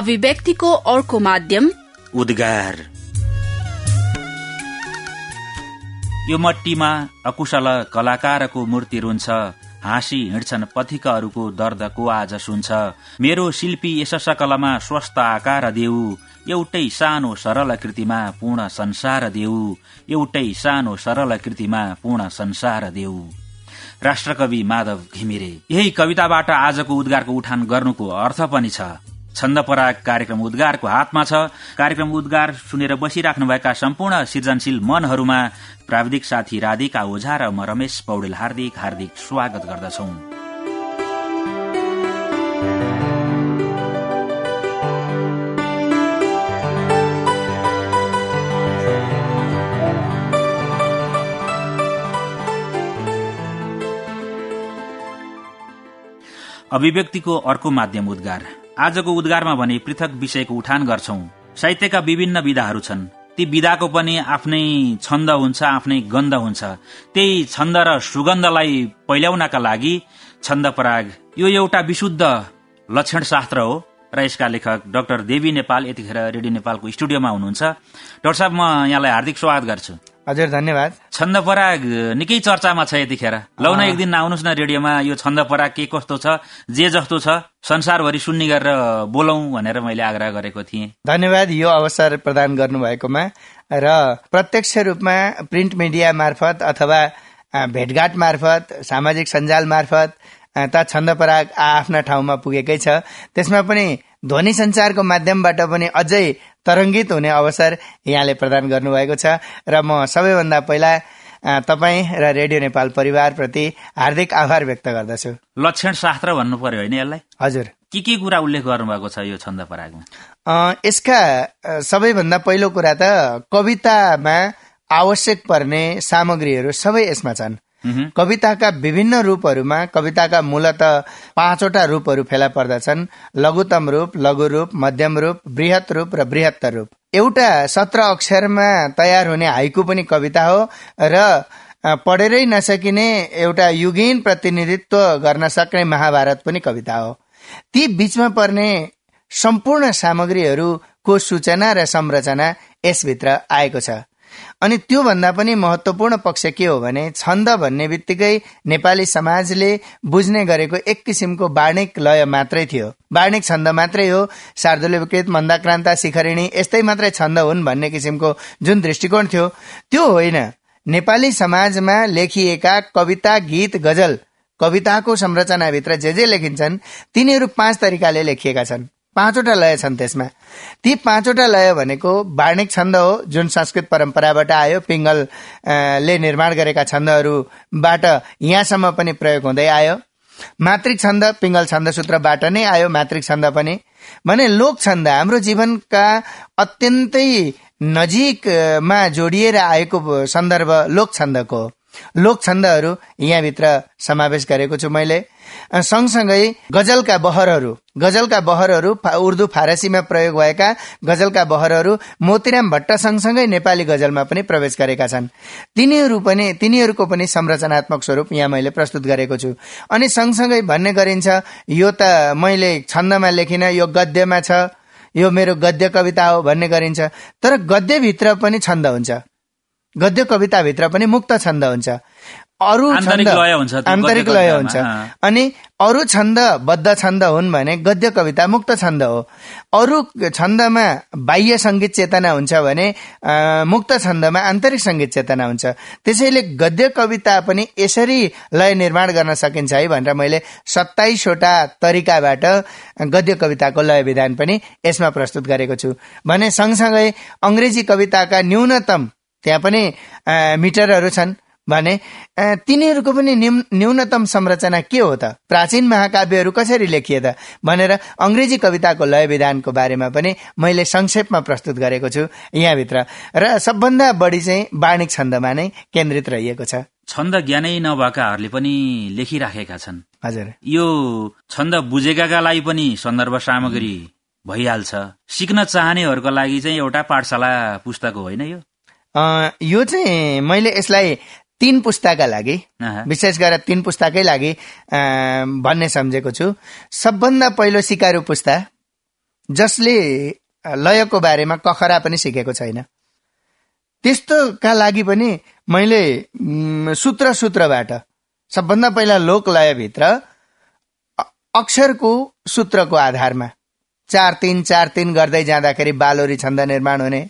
अभिव्यक्तिको अर्को माध्यम उद्गार। यो मट्टीमा अकुशल कलाकारको मूर्ति रुन्छ हाँसी हिँड्छन् पथिकहरूको दर्दको आज सुन्छ। मेरो शिल्पी यस सकलमा स्वस्थ आकार देऊ एउटै सानो सरल कृतिमा पूर्ण संसार देऊ एउटै सानो सरल कृतिमा पूर्ण संसार देऊ। राष्ट्रकवि माधव घिमिरे। यही कविताबाट आजको उद्गारको उठान गर्नुको अर्थ पनि छ। छन्द पराग कार्यक्रम उद्गारको हातमा छ। कार्यक्रम उद्गार सुनेर बसिराख्नुभएका सम्पूर्ण सृजनशील मनहरूमा प्राविधिक साथी राधिका ओझा र म रमेश पौडेल हार्दिक हार्दिक स्वागत गर्दछौ। अभिव्यक्तिको अर्को माध्यम उद्गार। आजको उद्गारमा भने पृथक विषयको उठान गर्छौ। साहित्यका विभिन्न विधाहरू छन्। ती विधाको पनि आफ्नै छन्द हुन्छ आफ्नै गन्ध हुन्छ। त्यही छन्द र सुगन्धलाई पहिल्याउनका लागि छन्द पराग यो एउटा विशुद्ध लक्षण शास्त्र हो र यसका लेखक डाक्टर देवी नेपाल यतिखेर रेडियो नेपालको स्टुडियोमा हुनुहुन्छ। डाक्टर साहब म यहाँलाई हार्दिक स्वागत गर्छु। हजुर धन्यवाद। छन्द पराग निकै चर्चामा छ यतिखेर। लौ न एक दिन आउनुहोस् न रेडियोमा यो छन्द पराग के कस्तो छ जे जस्तो छ संसारभरि सुन्ने गरेर बोलौ भनेर मैले आग्रह गरेको थिएँ। धन्यवाद यो अवसर प्रदान गर्नुभएकोमा। र प्रत्यक्ष रूपमा प्रिन्ट मिडिया मार्फत अथवा भेटघाट मार्फत सामाजिक सञ्जाल मार्फत त छन्द पराग आफ्ना ठाउँमा पुगेकै छ। त्यसमा पनि ध्वनि संचारको माध्यमबाट पनि अझै तरङ्गित हुने अवसर यहाँले प्रदान गर्नुभएको छ। र म सबैभन्दा पहिला तपाईँ र रेडियो नेपाल परिवारप्रति हार्दिक आभार व्यक्त गर्दछु। लक्षण शास्त्र भन्नु पर्यो होइन यसलाई? हजुर। के के कुरा उल्लेख गर्नुभएको छ यो छन्द परागमा? यसका सबैभन्दा पहिलो कुरा त कवितामा आवश्यक पर्ने सामग्रीहरू सबै यसमा छन्। कविताका विभिन्न रूपहरूमा कविताका मूलत पाँचवटा रूपहरू फेला पर्दछन्। लघुतम रूप लघु रूप मध्यम रूप वृहत रूप र बृहत्तर रूप। एउटा सत्र अक्षरमा तयार हुने हाइकु पनि कविता हो र पढेरै नसकिने एउटा युगीन प्रतिनिधित्व गर्न सक्ने महाभारत पनि कविता हो। ती बीचमा पर्ने सम्पूर्ण सामग्रीहरूको सूचना र संरचना यसभित्र आएको छ। अनि त्योभन्दा पनि महत्वपूर्ण पक्ष के हो भने छन्द भन्ने बित्तिकै नेपाली समाजले बुझ्ने गरेको एक किसिमको वाणिक लय मात्रै थियो। वाणिक छन्द मात्रै हो। शार्दुल मन्दाक्रान्ता शिखरिणी यस्तै मात्रै छन्द हुन् भन्ने किसिमको जुन दृष्टिकोण थियो त्यो होइन। नेपाली समाजमा लेखिएका कविता गीत गजल कविताको संरचनाभित्र जे जे लेखिन्छन् तिनीहरू पाँच तरिकाले लेखिएका छन्। पाँचवटा लय छन् त्यसमा। ती पाँचवटा लय भनेको वार्णिक छन्द हो जुन संस्कृत परम्पराबाट आयो पिङ्गलले निर्माण गरेका छन्दहरूबाट यहाँसम्म पनि प्रयोग हुँदै आयो। मातृक छन्द पिङ्गल छन्द सूत्रबाट नै आयो मातृक छन्द पनि। भने लोक छन्द हाम्रो जीवनका अत्यन्तै नजिकमा जोडिएर आएको सन्दर्भ लोक छन्दको लोक छन्दहरू यहाँभित्र समावेश गरेको छु मैले। सँगसँगै गजलका बहरहरू गजलका बहरहरू उर्दू फारसीमा प्रयोग भएका गजलका बहरहरू मोतीराम भट्ट सँगसँगै नेपाली गजलमा पनि प्रवेश गरेका छन्। तिनीहरू पनि तिनीहरूको पनि संरचनात्मक स्वरूप यहाँ मैले प्रस्तुत गरेको छु। अनि सँगसँगै भन्ने गरिन्छ यो त मैले छन्दमा लेखिन यो गद्यमा छ यो मेरो गद्य कविता हो भन्ने गरिन्छ। तर गद्यभित्र पनि छन्द हुन्छ। गद्य कविताभित्र पनि मुक्त छन्द हुन्छ। अरू आन्तरिक लय हुन्छ अनि अरू छन्द बद्ध छन्द हुन् भने गद्य कविता मुक्त छन्द हो। अरू छन्दमा बाह्य सङ्गीत चेतना हुन्छ भने मुक्त छन्दमा आन्तरिक सङ्गीत चेतना हुन्छ। त्यसैले गद्य कविता पनि यसरी लय निर्माण गर्न सकिन्छ है भनेर मैले सत्ताइसवटा तरिकाबाट गद्य कविताको लय विधान पनि यसमा प्रस्तुत गरेको छु। भने सँगसँगै अङ्ग्रेजी कविताका न्यूनतम त्यहाँ पनि मिटरहरू छन्। भने तिनीहरूको पनि न्यूनतम संरचना के हो त? प्राचीन महाकाव्यहरू कसरी लेखिए त? भनेर अङ्ग्रेजी कविताको लय विधानको बारेमा पनि मैले संक्षेपमा प्रस्तुत गरेको छु यहाँभित्र। र सबभन्दा बढी चाहिँ वाणिक छन्दमा नै केन्द्रित रहिएको छ। छन्द ज्ञानै नभएकाहरूले पनि लेखिराखेका छन्। हजुर। यो छन्द बुझेकाका लागि पनि सन्दर्भ सामग्री भइहाल्छ। सिक्न चाहनेहरूको लागि चाहिँ एउटा पाठशाला पुस्तक होइन यो? यो चाहिँ मैले यसलाई तीन पुस्ताका लागि विशेष गरेर तीन पुस्ताकै लागि भन्ने सम्झेको छु। सबभन्दा पहिलो सिकारु पुस्ता जसले लयको बारेमा कखरा पनि सिकेको छैन। त्यस्तोका लागि पनि मैले सूत्र सूत्रबाट सबभन्दा पहिला लोक लयभित्र अक्षरको सूत्रको आधारमा चार तिन चार तिन गर्दै जाँदाखेरि बालोरी छन्द निर्माण हुने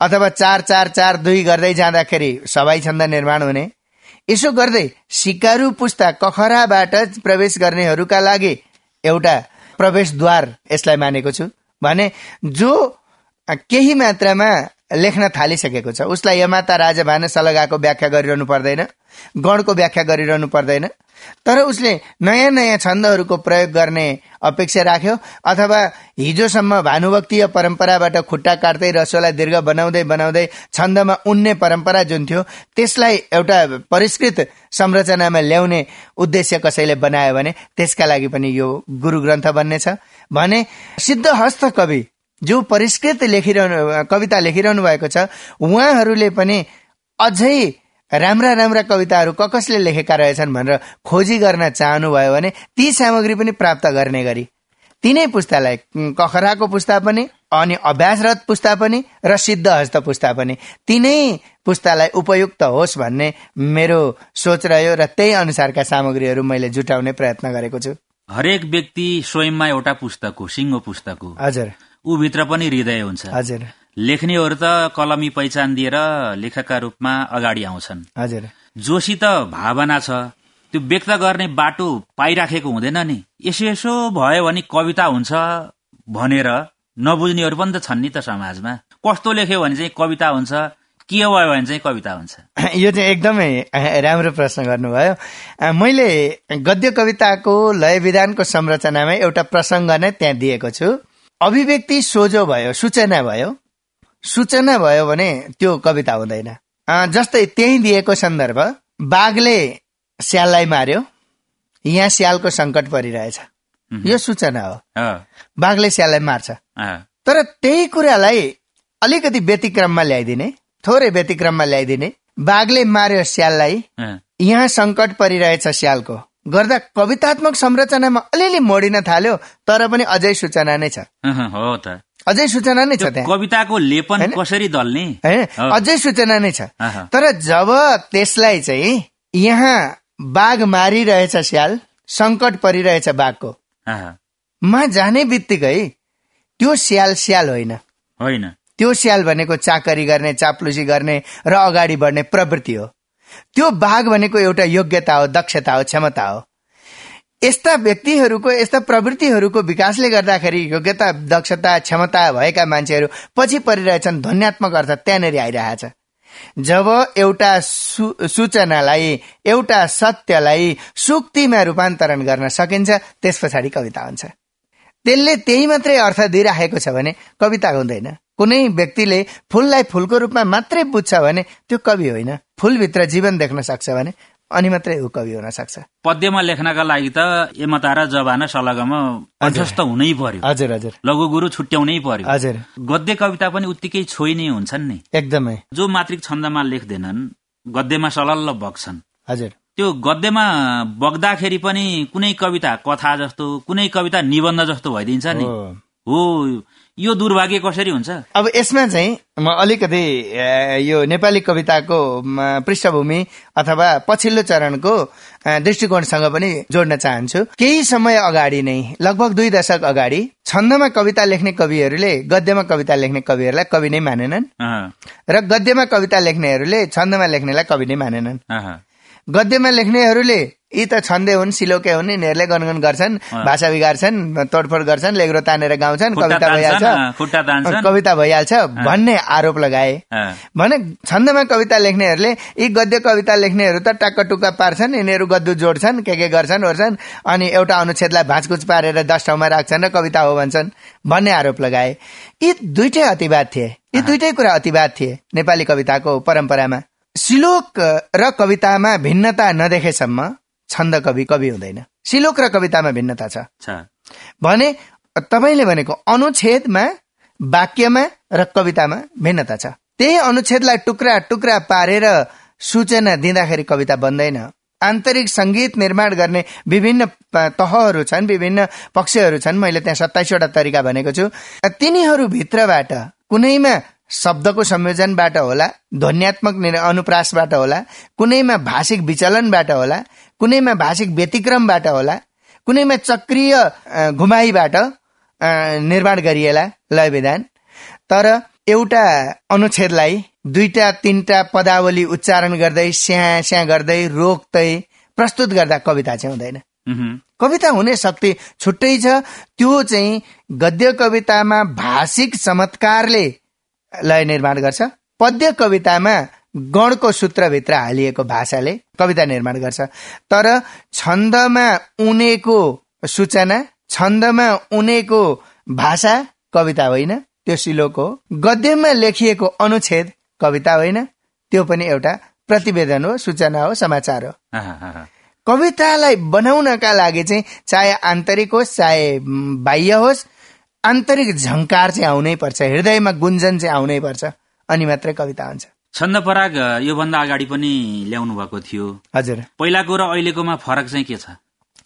अथवा चार चार चार दुई गर्दै जाँदाखेरि सवाई छन्द निर्माण हुने। यसो गर्दै सिकारु पुस्ता कखराबाट प्रवेश गर्नेहरूका लागि एउटा प्रवेशद्वार यसलाई मानेको छु। भने जो केही मात्रामा लेख्न थालिसकेको छ। उसलाई यमाता राजा भानु व्याख्या गरिरहनु पर्दैन गणको व्याख्या गरिरहनु पर्दैन। तर उसले नयाँ नयाँ छन्दहरूको प्रयोग गर्ने अपेक्षा राख्यो अथवा हिजोसम्म भानुभक्तीय परम्पराबाट खुट्टा काट्दै रसोलाई दीर्घ बनाउँदै बनाउँदै छन्दमा उन्ने परम्परा जुन थियो त्यसलाई एउटा परिष्कृत संरचनामा ल्याउने उद्देश्य कसैले बनायो भने त्यसका लागि पनि यो गुरु ग्रन्थ बन्नेछ। भने सिद्ध हस्त कवि जो परिष्कृत लेखिरहनु कविता लेखिरहनु भएको छ उहाँहरूले पनि अझै राम्रा राम्रा कविताहरू क कसले लेखेका रहेछन् भनेर खोजी गर्न चाहनुभयो भने ती सामग्री पनि प्राप्त गर्ने गरी। तिनै पुस्तालाई कखराको पुस्ता पनि अनि अभ्यासरत पुस्ता पनि र सिद्ध हस्त पुस्ता पनि। तिनै पुस्तालाई उपयुक्त होस् भन्ने मेरो सोच रह्यो र त्यही अनुसारका सामग्रीहरू मैले जुटाउने प्रयत्न गरेको छु। हरेक व्यक्ति स्वयंमा एउटा पुस्तक हो सिङ्गो पुस्तक। हो हजुर। ऊ भित्र पनि हृदय हुन्छ। हजुर। लेख्नेहरू त कलमी पहिचान दिएर लेखकका रूपमा अगाडि आउँछन्। हजुर। जोसित भावना छ। त्यो व्यक्त गर्ने बाटो पाइराखेको हुँदैन नि। यसो यसो भयो भने कविता हुन्छ भनेर नबुझ्नेहरू पनि त छन् नि त समाजमा। कस्तो लेख्यो भने चाहिँ कविता हुन्छ के भयो भने चाहिँ कविता हुन्छ। यो चाहिँ एकदमै राम्रो प्रश्न गर्नुभयो। मैले गद्य कविताको लय विधानको संरचनामा एउटा प्रसङ्ग नै त्यहाँ दिएको छु। अभिव्यक्ति सोझो भयो सूचना भयो। सूचना भयो भने त्यो कविता हुँदैन। जस्तै त्यही दिएको सन्दर्भ बाघले स्याललाई मार्यो। यहाँ स्यालको सङ्कट परिरहेछ। यो सूचना हो। बाघले स्याललाई मार्छ। तर त्यही कुरालाई अलिकति व्यतिक्रममा ल्याइदिने थोरै व्यतिक्रममा ल्याइदिने बाघले मार्यो स्याललाई। यहाँ सङ्कट परिरहेछ स्यालको। गर्दा कवितात्मक संरचनामा अलिअलि मोडिन थाल्यो तर पनि अझै सूचना नै छ। हो त। अझै सूचना नै छ कविताको लेपन कसरी दल्ने? अझै सूचना नै छ। तर जब त्यसलाई चाहिँ यहाँ बाघ मारिरहेछ स्याल सङ्कट परिरहेछ बाघको मा जाने बित्तिकै त्यो स्याल स्याल होइन। होइन। त्यो स्याल भनेको चाकरी गर्ने चाप्लुसी गर्ने र अगाडि बढ्ने प्रवृत्ति हो। त्यो बाघ भनेको एउटा योग्यता हो दक्षता हो क्षमता हो। यस्ता व्यक्तिहरूको यस्ता प्रवृत्तिहरूको विकासले गर्दाखेरि योग्यता दक्षता क्षमता भएका मान्छेहरू पछि परिरहेछन् ध्वन्यात्मक अर्थ त्यहाँनिर आइरहेछ। जब एउटा सूचनालाई एउटा सत्यलाई सुक्तिमा रूपान्तरण गर्न सकिन्छ त्यस पछाडि कविता हुन्छ। त्यसले त्यही मात्रै अर्थ दिइराखेको छ भने कविता हुँदैन। कुनै व्यक्तिले फुललाई फुलको रूपमा मात्रै बुझ्छ भने त्यो कवि होइन। फुलभित्र जीवन देख्न सक्छ भने अनि मात्रै ऊ कवि हुन सक्छ। पद्यमा लेख्नका लागि त यमता र जबान सलगमा कण्ठस्थ हुनै पर्यो। हजुर हजुर। लघु गुरु छुट्याउनै पर्यो। हजुर। गद्य कविता पनि उत्तिकै छोइ नै हुन्छन् नि। एकदमै। जो मात्रिक छन्दमा लेख्दैनन् गद्यमा सलल्ल बग्छन्। हजुर। त्यो गद्यमा बग्दाखेरि पनि कुनै कविता कथा जस्तो कुनै कविता निबन्ध जस्तो भइदिन्छ नि। हो यो दुर्भाग्य कसरी हुन्छ? अब यसमा चाहिँ म अलिकति यो नेपाली कविताको पृष्ठभूमि अथवा पछिल्लो चरणको दृष्टिकोणसँग पनि जोड्न चाहन्छु। केही समय अगाडि नै लगभग दुई दशक अगाडि छन्दमा कविता लेख्ने कविहरूले गद्यमा कविता लेख्ने कविहरूलाई कवि नै मानेनन्। र गद्यमा कविता लेख्नेहरूले छन्दमा लेख्नेलाई कवि नै मानेनन्। गद्यमा लेख्नेहरूले यी त छन्दे हुन् सिलोके हुन् यिनीहरूले गनगन गर्छन् भाषा बिगार्छन् तोडफोड गर्छन् लेग्रो तानेर गाउँछन् कविता भइहाल्छ। कविता भइहाल्छ भन्ने आरोप लगाए। भने छन्दमा कविता लेख्नेहरूले यी गद्य कविता लेख्नेहरू त टाक्क टुक्का पार्छन् यिनीहरू गद्दु जोड्छन् के के गर्छन् ओर्छन् अनि एउटा अनुच्छेदलाई भाँचकुच पारेर दस ठाउँमा राख्छन् र कविता हो भन्छन् भन्ने आरोप लगाए। यी दुइटै अतिवाद थिए। यी दुइटै कुरा अतिवाद थिए नेपाली कविताको परम्परामा। श्लोक र कवितामा भिन्नता नदेखेसम्म छन्द कवि कवि हुँदैन। श्लोक र कवितामा भिन्नता छ। भने तपाईँले भनेको अनुच्छेदमा वाक्यमा र कवितामा भिन्नता छ। त्यही अनुच्छेदलाई टुक्रा टुक्रा पारेर सूचना दिँदाखेरि कविता बन्दैन। आन्तरिक सङ्गीत निर्माण गर्ने विभिन्न तहहरू छन् विभिन्न पक्षहरू छन्। मैले त्यहाँ सत्ताइसवटा तरिका भनेको छु। तिनीहरूभित्रबाट कुनैमा शब्दको संयोजनबाट होला ध्वन्यात्मक अनुप्रासबाट होला कुनैमा भाषिक विचलनबाट होला कुनैमा भाषिक व्यतिक्रमबाट होला कुनैमा चक्रिय घुमाईबाट निर्माण गरिएला लय विधान तर एउटा अनुच्छेदलाई दुईटा तिनटा पदावली उच्चारण गर्दै स्या स्या गर्दै रोक्दै प्रस्तुत गर्दा कविता चाहिँ हुँदैन। कविता हुने शक्ति छुट्टै छ। त्यो चाहिँ गद्य कवितामा भाषिक चमत्कारले लय निर्माण गर्छ। पद्य कवितामा गणको सूत्रभित्र हालिएको भाषाले कविता निर्माण गर्छ। तर छन्दमा उनेको सूचना छन्दमा उनेको भाषा कविता होइन त्यो सिलोको गद्यमा लेखिएको अनुच्छेद कविता होइन त्यो पनि एउटा प्रतिवेदन हो सूचना हो समाचार हो। कवितालाई बनाउनका लागि चाहिँ चाहे आन्तरिक होस् चाहे बाह्य होस् आन्तरिक झङ्कार चाहिँ आउनै पर्छ हृदयमा गुन्जन चाहिँ आउनै पर्छ अनि मात्रै कविता हुन्छ। छन्द पराग योभन्दा अगाडि पनि ल्याउनु भएको थियो। हजुर। पहिलाको र अहिलेकोमा फरक चाहिँ के छ?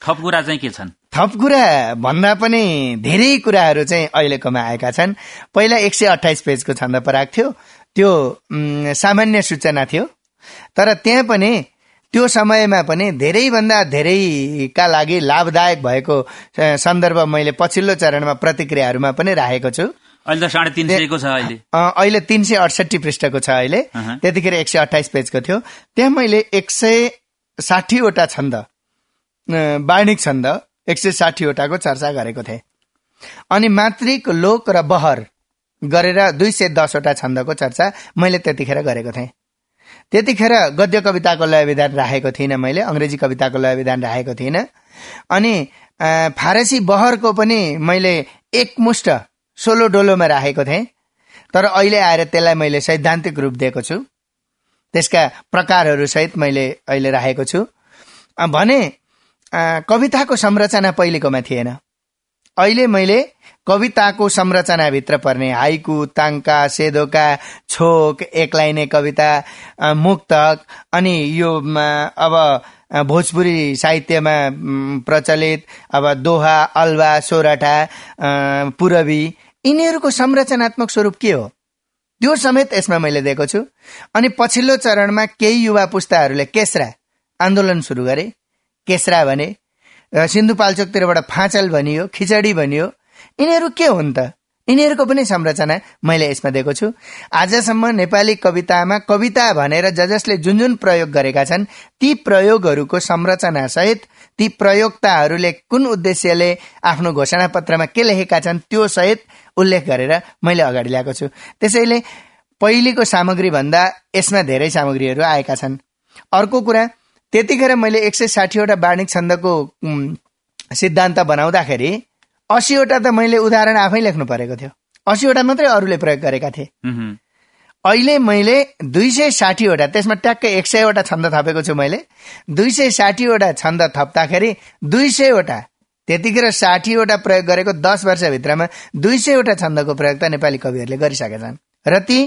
थप कुरा चाहिँ के छन्? थप कुरा भन्दा पनि धेरै कुराहरू चाहिँ अहिलेकोमा आएका छन्। पहिला एक सय अठाइस पेजको छन्द पराग थियो। त्यो सामान्य सूचना थियो। तर त्यहाँ पनि त्यो समयमा पनि धेरैभन्दा धेरैका लागि लाभदायक भएको सन्दर्भ मैले पछिल्लो चरणमा प्रतिक्रियाहरूमा पनि राखेको छु। अहिले त साढे तिन सयको छ अहिले। अहिले तिन सय अडसठी पृष्ठको छ अहिले। त्यतिखेर एक सय अठाइस पेजको थियो। त्यहाँ मैले एक सय साठीवटा छन्द वाणिक छन्द एक सय साठीवटाको चर्चा गरेको थिएँ। अनि मातृक लोक र बहर गरेर दुई सय दसवटा छन्दको चर्चा मैले त्यतिखेर गरेको थिएँ। त्यतिखेर गद्य कविताको लय विधान राखेको थिइनँ मैले अङ्ग्रेजी कविताको लय विधान राखेको थिइनँ। अनि फारसी बहरको पनि मैले एकमुष्ट सोलो डोलोमा राखेको थिएँ तर अहिले आएर त्यसलाई मैले सैद्धान्तिक रूप दिएको छु। त्यसका प्रकारहरू सहित मैले अहिले राखेको छु। भने कविताको संरचना पहिलेकोमा थिएन। अहिले मैले कविताको संरचनाभित्र पर्ने हाइकु ताङ्का सेदोका छोक एकलाइने कविता मुक्तक अनि यो अब भोजपुरी साहित्यमा प्रचलित अब दोहा अल्वा सोराठा पुरबी यिनीहरूको संरचनात्मक स्वरूप के हो? त्यो समेत यसमा मैले दिएको छु। अनि पछिल्लो चरणमा केही युवा पुस्ताहरूले केस्रा आन्दोलन सुरु गरे। केस्रा भने सिन्धुपाल्चोकतिरबाट फाँचल भनियो खिचडी भनियो। यिनीहरू के हुन् त? यिनीहरूको पनि संरचना मैले यसमा दिएको छु। आजसम्म नेपाली कवितामा कविता भनेर ज जसले जुन जुन प्रयोग गरेका छन् ती प्रयोगहरूको संरचना सहित ती प्रयोगताहरूले कुन उद्देश्यले आफ्नो घोषणा पत्रमा के लेखेका छन् त्यो सहित उल्लेख गरेर मैले अगाडि ल्याएको छु। त्यसैले पहिलेको सामग्री भन्दा यसमा धेरै सामग्रीहरू आएका छन्। अर्को कुरा त्यतिखेर मैले एक सय साठीवटा वाणिक छन्दको सिद्धान्त बनाउँदाखेरि असीवटा त मैले उदाहरण आफै लेख्नु परेको थियो। असीवटा मात्रै अरूले प्रयोग गरेका थिए। अहिले मैले दुई सय साठीवटा त्यसमा ट्याक्कै एक सयवटा छन्द थपेको छु मैले दुई सय साठीवटा छन्द थप्दाखेरि दुई सयवटा त्यतिखेर साठीवटा प्रयोग गरेको दस वर्षभित्रमा दुई सयवटा छन्दको प्रयोग त नेपाली कविहरूले गरिसकेका छन्। र ती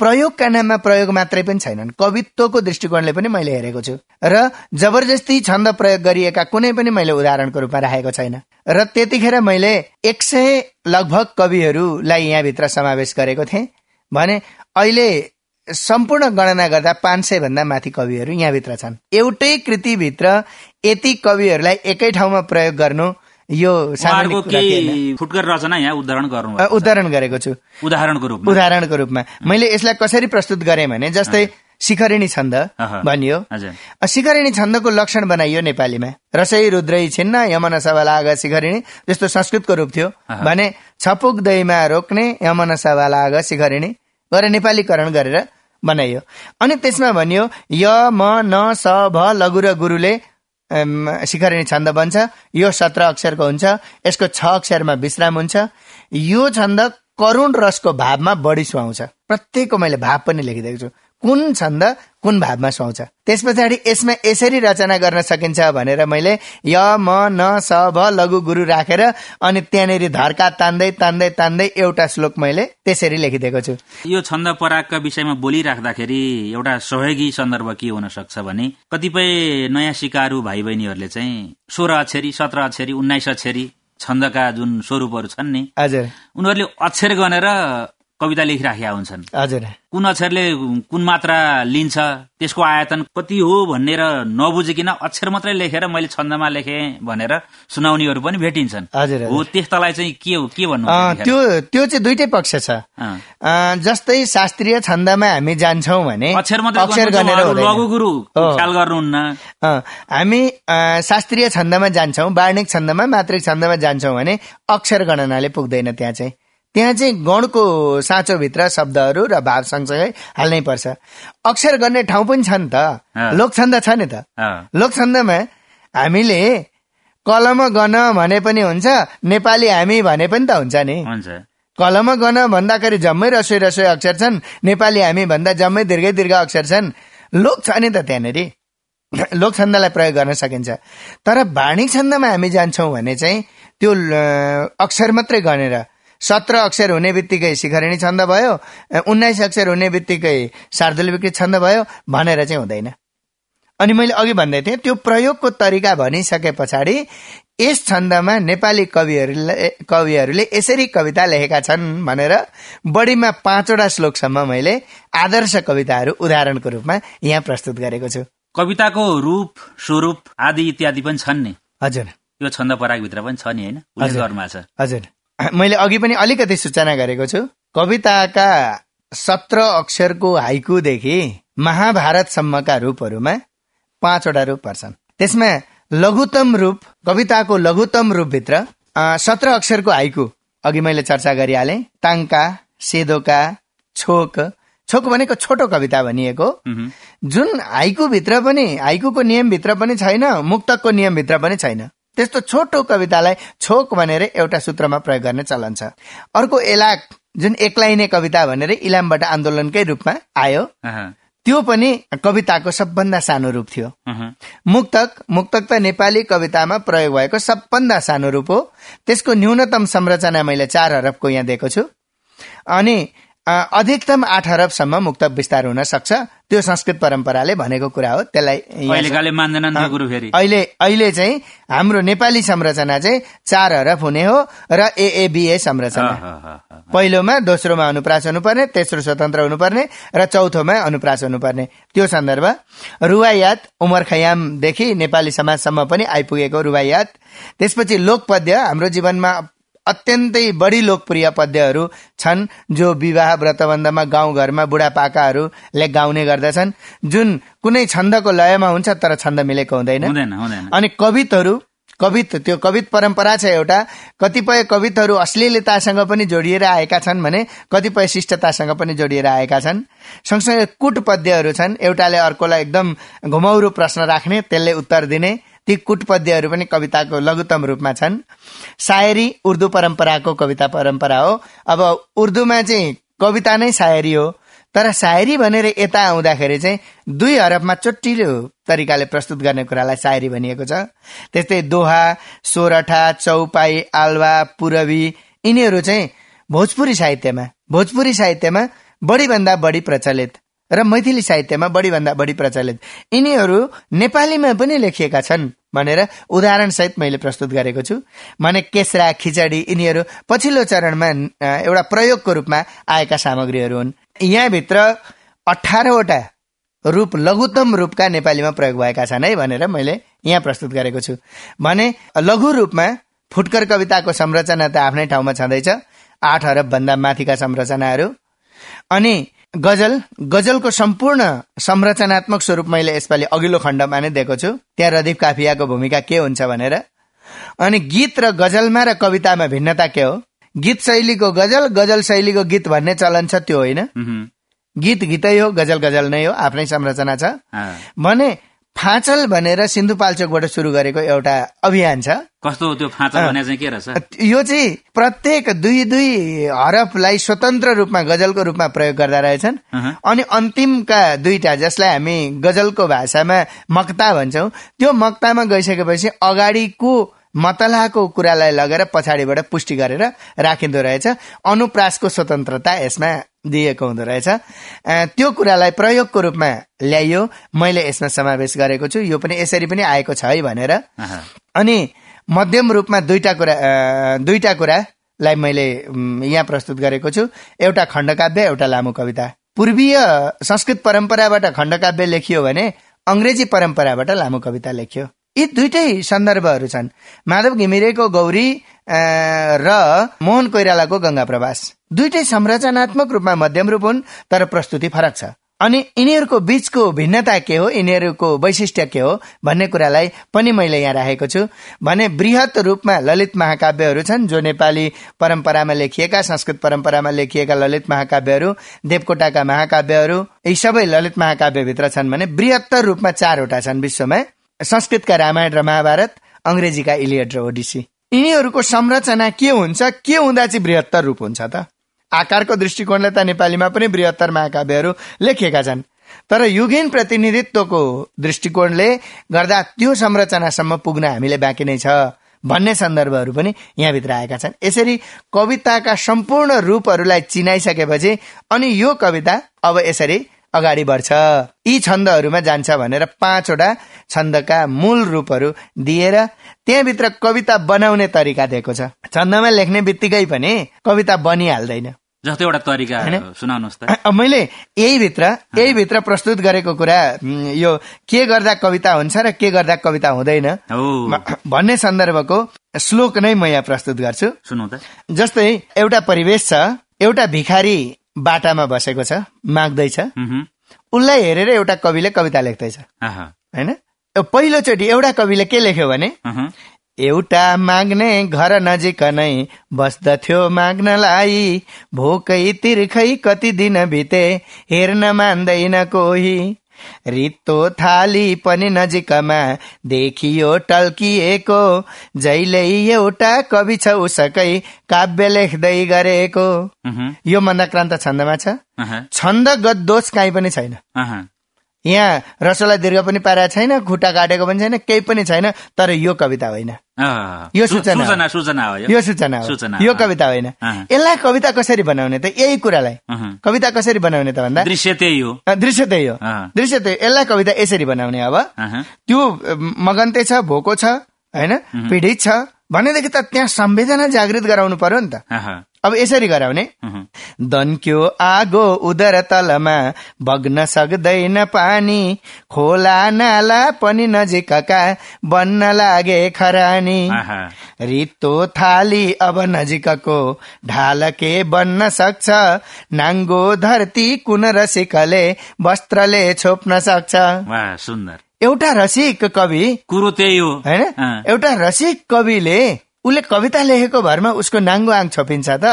प्रयोगका नाममा प्रयोग मात्रै पनि छैनन्। कवित्वको दृष्टिकोणले पनि मैले हेरेको छु। र जबरजस्ती छन्द प्रयोग गरिएका कुनै पनि मैले उदाहरणको रूपमा राखेको छैन। र त्यतिखेर मैले एक सय लगभग कविहरूलाई यहाँभित्र समावेश गरेको थिएँ। भने अहिले सम्पूर्ण गणना गर्दा पाँच सय भन्दा माथि कविहरू यहाँभित्र छन्। एउटै कृतिभित्र यति कविहरूलाई एकै ठाउँमा प्रयोग गर्नु यो फुटकर रचना यहाँ उदाहरण गर्नु उदाहरण गरेको छु। उदाहरणको रूपमा। उदाहरणको रूपमा। मैले यसलाई कसरी प्रस्तुत गरेँ भने जस्तै शिखरिणी छन्द भनियो। शिखरिणी छन्दको लक्षण बनाइयो नेपालीमा। रसै रुद्रै छिन्न यमन सभा लाग शिखरिणी जस्तो संस्कृतको रूप थियो। भने छपुक दहीमा रोक्ने यमन सभा लाग शिखरिणी गरेर नेपालीकरण गरेर बनाइयो। अनि त्यसमा भनियो य म न स भ लघु र गुरुले शिखरिणी छन्द बन्छ यो सत्र अक्षरको हुन्छ यसको छ अक्षरमा विश्राम हुन्छ। यो छन्द करुण रसको भावमा बढी सुहाउँछ। प्रत्येकको मैले भाव पनि लेखिदिएको छु। कुन छन्द कुन भावमा सुहाउँछ? त्यस पछाडि यसमा यसरी रचना गर्न सकिन्छ भनेर मैले य म न स भ लघु गुरु राखेर अनि त्यहाँनिर धर्का तान्दै तान्दै तान्दै एउटा श्लोक मैले त्यसरी लेखिदिएको छु। यो छन्द परागका विषयमा बोलिराख्दाखेरि एउटा सहयोगी सन्दर्भ के हुन सक्छ भने कतिपय नयाँ सिकारु भाइ बहिनीहरूले चाहिँ सोह्र अक्षरी सत्र अक्षरी उन्नाइस अक्षरी छन्दका जुन स्वरूपहरू छन् नि हजुर। उनीहरूले अक्षर गनेर कविता लेखिराखेका हुन्छन्। हजुर। कुन अक्षरले कुन मात्रा लिन्छ त्यसको आयतन कति हो भनेर नबुझिकन अक्षर मात्रै लेखेर मैले छन्दमा लेखेँ भनेर सुनाउनेहरू पनि भेटिन्छन्। हजुर हो त्यस्तालाई चाहिँ के हो के भन्नु त्यो त्यो चाहिँ दुइटै पक्ष छ। जस्तै शास्त्रीय छन्दमा हामी जान्छौँ भने अक्षर मात्रै। लघु गुरु। ख्याल गर्नुहुन्न। हामी शास्त्रीय छन्दमा जान्छौँ वार्णिक छन्दमा मात्रिक छन्दमा जान्छौँ भने अक्षर गणनाले पुग्दैन त्यहाँ चाहिँ। त्यहाँ चाहिँ गणको साँचोभित्र शब्दहरू र भाव सँगसँगै हाल्नै पर्छ। अक्षर गर्ने ठाउँ पनि छ नि त। लोकछन्द छ नि त। लोकछन्दमा हामीले कलम गन भने पनि हुन्छ नेपाली हामी भने पनि त हुन्छ नि। कलम गन भन्दाखेरि जम्मै रसोई रसोई अक्षर छन् नेपाली हामी भन्दा जम्मै दीर्घै दीर्घ अक्षर छन्। लोक छ नि त त्यहाँनिर। लोक छन्दलाई प्रयोग गर्न सकिन्छ। तर वाणिक छन्दमा हामी जान्छौँ भने चाहिँ त्यो अक्षर मात्रै गनेर सत्र अक्षर हुने बित्तिकै शिखरिणी छन्द भयो उन्नाइस अक्षर हुने बित्तिकै शार्दुल विकृत छन्द भयो भनेर चाहिँ हुँदैन। अनि मैले अघि भन्दै थिएँ त्यो प्रयोगको तरिका भनिसके पछाडि यस छन्दमा नेपाली कविहरूले कविहरूले यसरी कविता लेखेका छन् भनेर बढीमा पाँचवटा श्लोकसम्म मैले आदर्श कविताहरू उदाहरणको रूपमा यहाँ प्रस्तुत गरेको छु। कविताको रूप स्वरूप आदि इत्यादि पनि छन् नि। हजुर। यो छन्द परागभित्र पनि छ नि होइन? हजुर। मैले अघि पनि अलिकति सूचना गरेको छु। कविताका सत्र अक्षरको हाइकुदेखि महाभारतसम्मका रूपहरूमा पाँचवटा रूप पर्छन्। त्यसमा लघुत्तम रूप कविताको लघुत्तम रूपभित्र सत्र अक्षरको हाइकु अघि मैले चर्चा गरिहालेँ। ताङ्का सेदोका छोक। छोक भनेको छोटो कविता भनिएको। जुन हाइकुभित्र पनि हाइकुको नियमभित्र पनि छैन मुक्तकको नियमभित्र पनि छैन। त्यस्तो छोटो कवितालाई छोक भनेर एउटा सूत्रमा प्रयोग गर्ने चलन छ। अर्को एलाक जुन एक्लाइने कविता भनेर इलामबाट आन्दोलनकै रूपमा आयो त्यो पनि कविताको सबभन्दा सानो रूप थियो। मुक्तक मुक्तक त नेपाली कवितामा प्रयोग भएको सबभन्दा सानो रूप हो। त्यसको न्यूनतम संरचना मैले चार हरफको यहाँ दिएको छु। अनि अधिकतम आठ हरफसम्म मुक्तक विस्तार हुन सक्छ। त्यो संस्कृत परम्पराले भनेको कुरा हो। त्यसलाई अहिले अहिले चाहिँ हाम्रो नेपाली संरचना चाहिँ चार हरफ हुने हो र एएबीए संरचना। पहिलोमा दोस्रोमा अनुप्रास हुनुपर्ने तेस्रो स्वतन्त्र हुनुपर्ने र चौथोमा अनुप्रास हुनुपर्ने। त्यो सन्दर्भ। रुवायात उमर खयामदेखि नेपाली समाजसम्म पनि आइपुगेको रुवायात। त्यसपछि लोकपद्य हाम्रो जीवनमा अत्यन्तै बढी लोकप्रिय पद्यहरू छन् जो विवाह व्रतबन्धमा गाउँघरमा बुढापाकाहरूले गाउने गर्दछन्। जुन कुनै छन्दको लयमा हुन्छ तर छन्द मिलेको हुँदैन। अनि कवितहरू कवित त्यो कवित परम्परा छ एउटा। कतिपय कवितहरू अश्लीलतासँग पनि जोडिएर आएका छन् भने कतिपय शिष्टतासँग पनि जोडिएर आएका छन्। सँगसँगै कुट पद्यहरू छन् एउटाले अर्कोलाई एकदम घुमौरो प्रश्न राख्ने त्यसले उत्तर दिने। ती कुट पद्यहरू पनि कविताको लघुत्तम रूपमा छन्। सायरी उर्दू परम्पराको कविता परम्परा हो। अब उर्दूमा चाहिँ कविता नै सायरी हो। तर सायरी भनेर यता आउँदाखेरि चाहिँ दुई हरफमा चोटिलो तरिकाले प्रस्तुत गर्ने कुरालाई सायरी भनिएको छ। त्यस्तै दोहा सोरठा चौपाई आल्वा पुरवी यिनीहरू चाहिँ भोजपुरी साहित्यमा भोजपुरी साहित्यमा बढीभन्दा बढी प्रचलित। र मैथिली साहित्यमा बढीभन्दा बढी प्रचलित। यिनीहरू नेपालीमा पनि लेखिएका छन् भनेर उदाहरणसहित मैले प्रस्तुत गरेको छु। भने केसरा खिचडी यिनीहरू पछिल्लो चरणमा एउटा प्रयोगको रूपमा आएका सामग्रीहरू हुन्। यहाँभित्र अठारवटा रूप लघुत्तम रूपका नेपालीमा प्रयोग भएका छन् है भनेर मैले यहाँ प्रस्तुत गरेको छु। भने लघु रूपमा फुटकर कविताको संरचना त आफ्नै ठाउँमा छँदैछ। आठ हरफ भन्दा माथिका संरचनाहरू। अनि गजल गजलको सम्पूर्ण संरचनात्मक स्वरूप मैले यसपालि अघिल्लो खण्डमा नै दिएको छु। त्यहाँ रदीप काफियाको भूमिका के हुन्छ भनेर। अनि गीत र गजलमा र कवितामा भिन्नता के हो? गीत शैलीको गजल गजल शैलीको गीत भन्ने चलन छ त्यो होइन। गीत गीतै हो गजल गजल नै हो आफ्नै संरचना छ। भने फाँचल भनेर सिन्धुपाल्चोकबाट सुरु गरेको एउटा अभियान छ। कस्तो त्यो फाँचा भने चाहिँ के रहेछ? यो चाहिँ प्रत्येक दुई दुई हरफलाई स्वतन्त्र रूपमा गजलको रूपमा प्रयोग गर्दा रहेछन्। अनि अन्तिमका दुईटा जसलाई हामी गजलको भाषामा मक्ता भन्छौँ त्यो मक्तामा गइसकेपछि अगाडिको मतलाको कुरालाई लगेर पछाडिबाट पुष्टि गरेर राखिँदो रहेछ। अनुप्रासको स्वतन्त्रता यसमा दिएको हुँदो रहेछ। त्यो कुरालाई प्रयोगको रूपमा ल्याइयो। मैले यसमा समावेश गरेको छु। यो पनि यसरी पनि आएको छ है भनेर। अनि मध्यम रूपमा दुईटा कुरा दुईटा कुरालाई मैले यहाँ प्रस्तुत गरेको छु। एउटा खण्डकाव्य एउटा लामो कविता। पूर्वीय संस्कृत परम्पराबाट खण्डकाव्य लेखियो भने अङ्ग्रेजी परम्पराबाट लामो कविता लेखियो। यी दुइटै सन्दर्भहरू छन्। माधव घिमिरेको गौरी र मोहन कोइरालाको गङ्गा प्रवास। दुइटै संरचनात्मक रूपमा मध्यम रूप हुन् तर प्रस्तुति फरक छ। अनि यिनीहरूको बीचको भिन्नता के हो यिनीहरूको वैशिष्ट्य के हो भन्ने कुरालाई पनि मैले यहाँ राखेको छु। भने वृहत रूपमा ललित महाकाव्यहरू छन् जो नेपाली परम्परामा लेखिएका संस्कृत परम्परामा लेखिएका ललित महाकाव्यहरू देवकोटाका महाकाव्यहरू यी सबै ललित महाकाव्यभित्र छन् भने बृहत्तर रूपमा चारवटा छन् विश्वमा। संस्कृतका रामायण र महाभारत अङ्ग्रेजीका इलियड र ओडिसी। यिनीहरूको संरचना के हुन्छ के हुँदा चाहिँ बृहत्तर रूप हुन्छ त? आकारको दृष्टिकोणले त नेपालीमा पनि बृहत्तर महाकाव्यहरू लेखिएका छन्। तर युगीन प्रतिनिधित्वको दृष्टिकोणले गर्दा त्यो संरचनासम्म पुग्न हामीले बाँकी नै छ भन्ने सन्दर्भहरू पनि यहाँभित्र आएका छन्। यसरी कविताका सम्पूर्ण रूपहरूलाई चिनाइसकेपछि अनि यो कविता अब यसरी अगाडि बढ्छ। यी छन्दहरूमा जान्छ भनेर पाँचवटा छन्दका मूल रूपहरू दिएर त्यहाँभित्र कविता बनाउने तरिका दिएको छ। छन्दमा लेख्ने बित्तिकै पनि कविता बनिहाल्दैन। जस्तो एउटा तरिका सुनाउनुहोस् त। मैले यही भित्र यही भित्र प्रस्तुत गरेको कुरा यो के गर्दा कविता हुन्छ र के गर्दा कविता हुँदैन। भन्ने सन्दर्भको श्लोक नै म यहाँ प्रस्तुत गर्छु। सुनौ त। जस्तै एउटा परिवेश छ एउटा भिखारी बाटामा बसेको छ माग्दैछ। उनलाई हेरेर एउटा कविले कविता लेख्दैछ। होइन पहिलोचोटि एउटा कविले के लेख्यो भने। एउटा माग्ने घर नजिक नै बस्दथ्यो माग्नलाई भोकै तिर्खै कति दिन बिते हेर्न मान्दैन कोही रित्तो थाली पनि नजिकमा देखियो टल्किएको जहिले एउटा कवि छ उसकै काव्य लेख्दै गरेको। यो मन्दाक्रान्त छन्दमा छ। छन्द गद्दोष काहीँ पनि छैन। यहाँ रसोलाई दीर्घ पनि पारेको छैन खुट्टा काटेको पनि छैन केही पनि छैन तर यो कविता होइन। यो सूचना। सूचना सूचना हो यो सूचना हो यो। कविता होइन। यसलाई कविता कसरी बनाउने त यही कुरालाई। कविता कसरी बनाउने त भन्दा दृश्य त्यही हो दृश्य त्यही हो। दृश्य त्यही यसलाई कविता यसरी बनाउने अब। त्यो मगन्ते छ भोको छ होइन पीडित छ भनेदेखि त त्यहाँ संवेदना जागृत गराउनु पर्यो नि त। अब यसरी गराउने। दन्क्यो आगो उदर तलमा बग्न सक्दैन पानी खोला नाला पनि नजिकका बन्न लागे खरानी। रित्तो थाली अब नजिकको ढाल के बन्न सक्छ नाङ्गो धरती कुन रसिकले वस्त्रले छोप्न सक्छ। वाह सुन्दर। एउटा रसिक कवि कुरो त्यही हो। होइन। एउटा रसिक कविले उसले कविता लेखेको भरमा उसको नाङ्गो आङ छोपिन्छ त।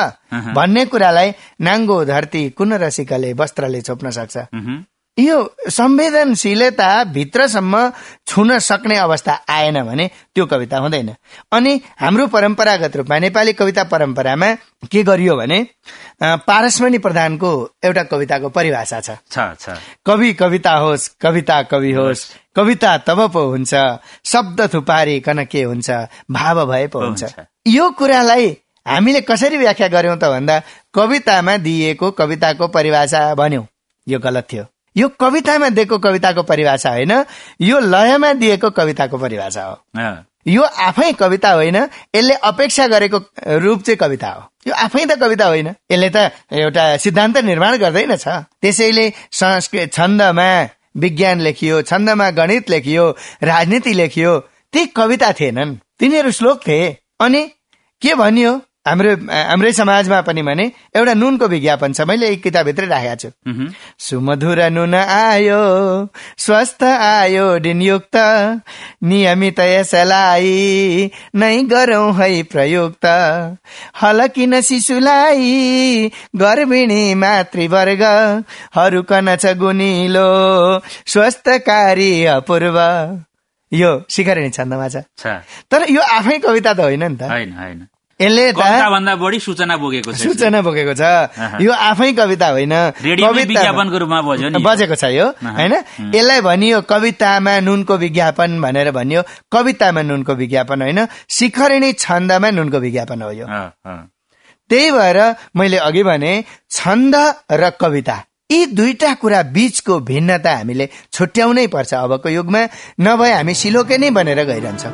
भन्ने कुरालाई नाङ्गो धरती कुन रसिकले वस्त्रले छोप्न सक्छ। यो संवेदनशीलता भित्रसम्म छुन सक्ने अवस्था आएन भने त्यो कविता हुँदैन। अनि हाम्रो परम्परागत रूपमा नेपाली कविता परम्परामा के गरियो भने पारसमणि प्रधानको एउटा कविताको परिभाषा छ। छ छ। कवि कविता होस् कविता कवि होस् कविता तब पो हुन्छ शब्द थुपारिकन के हुन्छ भाव भए पो हुन्छ। यो कुरालाई हामीले कसरी व्याख्या गर्यौं त भन्दा कवितामा दिइएको कविताको परिभाषा भन्यौं। यो गलत थियो। यो कवितामा दिएको कविताको परिभाषा होइन यो लयमा दिएको कविताको परिभाषा हो। यो आफै कविता होइन यसले अपेक्षा गरेको रूप चाहिँ कविता हो। यो आफै त कविता होइन यसले त एउटा सिद्धान्त निर्माण गर्दैन छ त्यसैले संस्कृत छन्दमा विज्ञान लेखियो छन्दमा गणित लेखियो राजनीति लेखियो ती कविता थिएनन्। तिनीहरू श्लोक थिए। अनि के भनियो? हाम्रो हाम्रै समाजमा पनि भने एउटा नुनको विज्ञापन छ। मैले एक किताबभित्रै राखेको छु। सुमधुर नुन आयो स्वस्थ आयो डिनयुक्त नियमित यसलाई नै गरौँ है प्रयुक्त। हलकिन शिशुलाई गर्भिणी मातृवर्ग। हरूकन छ गुनिलो स्वस्थकारी अपूर्व। यो शिखरिणी छन्दमा छ छ तर यो आफै कविता त होइन नि त। होइन होइन। यसले भन्दा बढी सूचना बोकेको छ सूचना बोकेको छ। यो आफै कविता होइन। विज्ञापनको रूपमा बजेको छ यो होइन? यसलाई भनियो कवितामा नुनको विज्ञापन भनेर भनियो कवितामा नुनको विज्ञापन होइन? शिखरिणी छन्दमा नुनको विज्ञापन हो यो। त्यही भएर मैले अघि भने छन्द र कविता यी दुईटा कुरा बीचको भिन्नता हामीले छुट्याउनै पर्छ अबको युगमा नभए हामी सिलोके नै बनेर गइरहन्छौँ।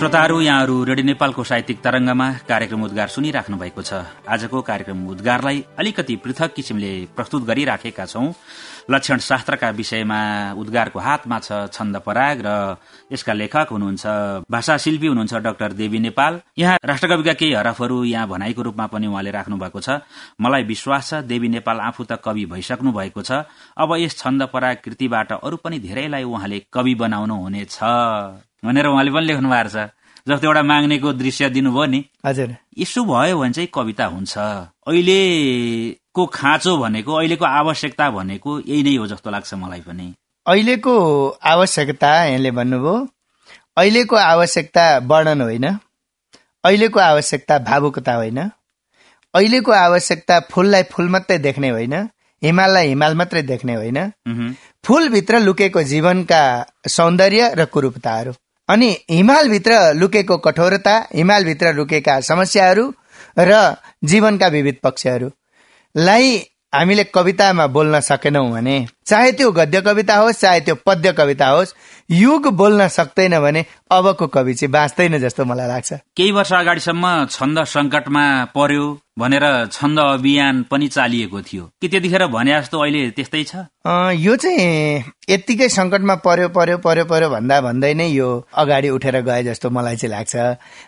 श्रोताहरू यहाँहरू रेडियो नेपालको साहित्यिक तरंगमा कार्यक्रम उद्गार सुनिराख्नु भएको छ। आजको कार्यक्रम उद्गारलाई अलिकति पृथक किसिमले प्रस्तुत गरिराखेका छौं। लक्षण शास्त्रका विषयमा उद्गारको हातमा छ छन्द पराग र यसका लेखक हुनुहुन्छ भाषा शिल्पी हुनुहुन्छ डाक्टर देवी नेपाल। यहाँ राष्ट्रकविका केही हरफहरू यहाँ भनाइको रूपमा पनि उहाँले राख्नु भएको छ। मलाई विश्वास छ देवी नेपाल आफू त कवि भइसक्नु भएको छ। अब यस छन्द पराग कृतिबाट अरू पनि धेरैलाई उहाँले कवि बनाउनु हुनेछ। भनेर उहाँले पनि लेख्नु भएको छ। जस्तो एउटा माग्नेको दृश्य दिनुभयो नि हजुर। यसो भयो भने चाहिँ कविता हुन्छ। अहिलेको खाँचो भनेको अहिलेको आवश्यकता भनेको यही नै हो जस्तो लाग्छ मलाई पनि। अहिलेको आवश्यकता यहाँले भन्नुभयो अहिलेको आवश्यकता वर्णन होइन। अहिलेको आवश्यकता भावुकता होइन। अहिलेको आवश्यकता फुललाई फुल मात्रै देख्ने होइन। हिमाललाई हिमाल मात्रै देख्ने होइन। फुलभित्र लुकेको जीवनका सौन्दर्य र कुरूपताहरू। अनि हिमालभित्र लुकेको कठोरता हिमालभित्र लुकेका समस्याहरू र जीवनका विविध पक्षहरूलाई हामीले कवितामा बोल्न सकेनौँ भने चाहे त्यो गद्य कविता होस् चाहे त्यो पद्य कविता होस् युग बोल्न सक्दैन भने अबको कवि चाहिँ बाँच्दैन जस्तो मलाई लाग्छ। केही वर्ष अगाडिसम्म छन्द संकटमा पर्यो भनेर छन्द अभियान पनि चालिएको थियो। कि त्यतिखेर भने जस्तो अहिले त्यस्तै छ? यो चाहिँ यत्तिकै सङ्कटमा पर्यो पर्यो पर्यो पर्यो भन्दा भन्दै नै यो अगाडि उठेर गए जस्तो मलाई चाहिँ लाग्छ।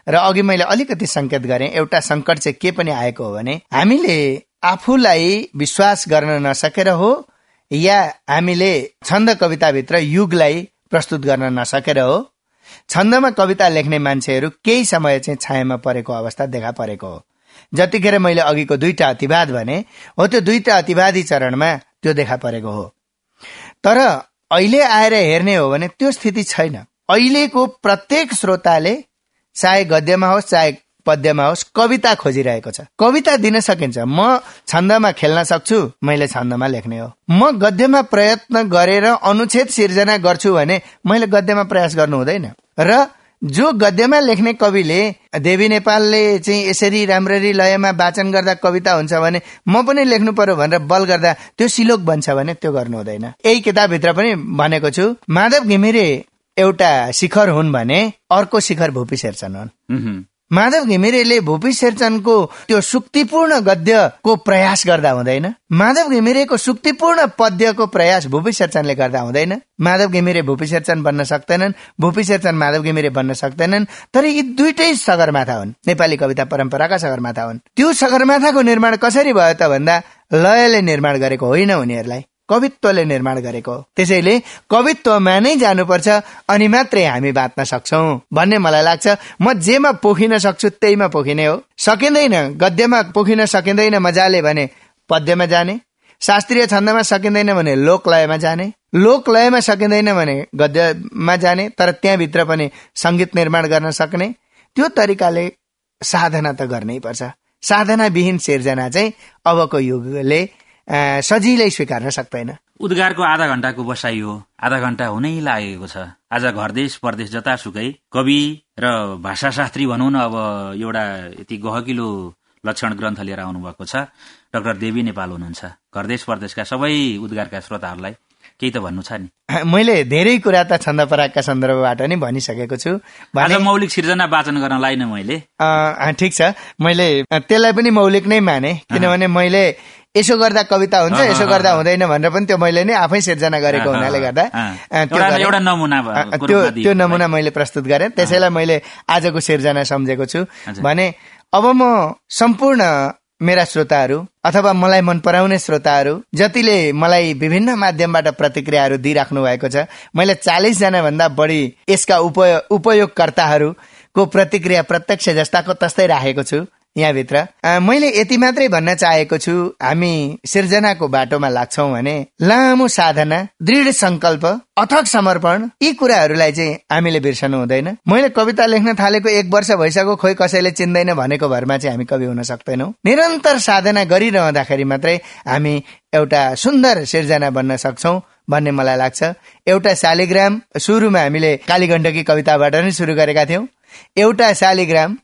र अघि मैले अलिकति सङ्केत गरेँ एउटा सङ्कट चाहिँ के पनि आएको हो भने हामीले आफूलाई विश्वास गर्न नसकेर हो या हामीले छन्द कविताभित्र युगलाई प्रस्तुत गर्न नसकेर हो छन्दमा कविता लेख्ने मान्छेहरू केही समय चाहिँ छायामा परेको अवस्था देखा परेको हो। जतिखेर मैले अघिको दुईटा अतिवाद भने हो त्यो दुईटा अतिवादी चरणमा त्यो देखा परेको हो। तर अहिले आएर हेर्ने हो भने त्यो स्थिति छैन। अहिलेको प्रत्येक श्रोताले चाहे गद्यमा होस् चाहे पद्यमा होस् कविता खोजिरहेको छ। कविता दिन सकिन्छ। म छन्दमा खेल्न सक्छु मैले छन्दमा लेख्ने हो। म गद्यमा प्रयत्न गरेर अनुच्छेद सिर्जना गर्छु भने मैले गद्यमा प्रयास गर्नु हुँदैन। र जो गद्यमा लेख्ने कविले देवी नेपालले चाहिँ यसरी राम्ररी लयमा वाचन गर्दा कविता हुन्छ भने म पनि लेख्नु पर्यो भनेर बल गर्दा त्यो सिलोक बन्छ भने त्यो गर्नु हुँदैन। यही किताबभित्र पनि भनेको छु। माधव घिमिरे एउटा शिखर हुन् भने अर्को शिखर भूपी शेरचन हुन्। माधव घिमिरेले भूपी शेरचनको त्यो सुक्तिपूर्ण गद्यको प्रयास गर्दा हुँदैन। माधव घिमिरेको सुक्तिपूर्ण पद्यको प्रयास भूपी शेरचनले गर्दा हुँदैन। माधव घिमिरे भूपी शेरचन बन्न सक्दैनन्। भूपी शेरचन माधव घिमिरे बन्न सक्दैनन्। तर यी दुइटै सगरमाथा हुन्। नेपाली कविता परम्पराका सगरमाथा हुन्। त्यो सगरमाथाको निर्माण कसरी भयो त भन्दा लयले निर्माण गरेको होइन उनीहरूलाई। कवित्वले निर्माण गरेको त्यसैले कवित्वमा नै जानुपर्छ अनि मात्रै हामी बाँच्न सक्छौ भन्ने मलाई लाग्छ। म जेमा पोखिन सक्छु त्यहीमा पोखिने हो। सकिँदैन गद्यमा पोखिन सकिँदैन मजाले भने पद्यमा जाने शास्त्रीय छन्दमा सकिँदैन भने लोकलयमा जाने लोकलयमा सकिँदैन भने गद्यमा जाने तर त्यहाँभित्र पनि सङ्गीत निर्माण गर्न सक्ने। त्यो तरिकाले साधना त गर्नै पर्छ। साधना विहीन सिर्जना चाहिँ अबको युगले सजिलै स्वीकार्न सक्दैन। उद्गारको आधा घण्टाको बसाइ हो। आधा घण्टा हुनै लागेको छ। आज घर देश परदेश जतासुकै कवि र भाषाशास्त्री भनौँ न अब एउटा यति गहकिलो लक्षण ग्रन्थ लिएर आउनुभएको छ। डाक्टर देवी नेपाल हुनुहुन्छ। घर देश परदेशका सबै उद्गारका श्रोताहरूलाई केही त भन्नु छ नि? मैले धेरै कुरा त छन्द परागका सन्दर्भबाट नि भनिसकेको छु। मौलिक सिर्जना वाचन गर्न लाइन मैले। ठिक छ। मैले त्यसलाई पनि मौलिक नै माने। किनभने मैले यसो गर्दा कविता हुन्छ यसो गर्दा हुँदैन भनेर पनि त्यो मैले नै आफै सिर्जना गरेको हुनाले गर्दा त्यो त्यो नमुना मैले प्रस्तुत गरेँ। त्यसैलाई मैले आजको सिर्जना सम्झेको छु। भने अब म सम्पूर्ण मेरा श्रोताहरू अथवा मलाई मन पराउने श्रोताहरू जतिले मलाई विभिन्न माध्यमबाट प्रतिक्रियाहरू दिइराख्नु भएको छ मैले चालिसजना भन्दा बढी यसका उपयोग उपयोगकर्ताहरूको प्रतिक्रिया प्रत्यक्ष जस्ताको तस्तै राखेको छु। यहाँभित्र। मैले यति मात्रै भन्न चाहेको छु हामी सिर्जनाको बाटोमा लाग्छौ भने लामो साधना दृढ संकल्प अथक समर्पण यी कुराहरूलाई चाहिँ हामीले बिर्सनु हुँदैन। मैले कविता लेख्न थालेको एक वर्ष भइसक्यो खोइ कसैले चिन्दैन भनेको भरमा चाहिँ हामी कवि हुन सक्दैनौ। निरन्तर साधना गरिरहँदाखेरि मात्रै हामी एउटा सुन्दर सिर्जना बन्न सक्छौ भन्ने मलाई लाग्छ। एउटा शालिग्राम सुरुमा हामीले कालीगण्डकी कविताबाट नै सुरु गरेका थियौँ। एउटा शालिग्राम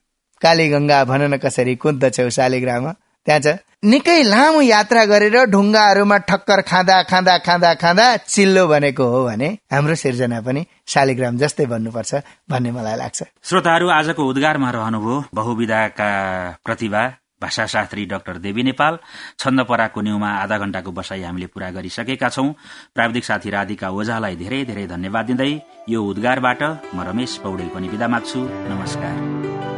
कालीगंगा भन न कसरी कुद्दछौ शालिग्राम त्यहाँ छ। निकै लामो यात्रा गरेर ढुङ्गाहरूमा ठक्कर खाँदा खाँदा खाँदा खाँदा चिल्लो बनेको हो भने हाम्रो सिर्जना पनि शालिग्राम जस्तै बन्नुपर्छ भन्ने मलाई लाग्छ। श्रोताहरू आजको उद्गारमा रहनुभयो बहुविधाका प्रतिभा भाषाशास्त्री डाक्टर देवी नेपाल। छन्द पराको न्युमा आधा घण्टाको बसाई हामीले पूरा गरिसकेका छौं। प्राविधिक साथी राधिका ओझालाई धेरै धेरै धन्यवाद दिँदै यो उद्गारबाट म रमेश पौडेल पनि विदा माग्छु। नमस्कार।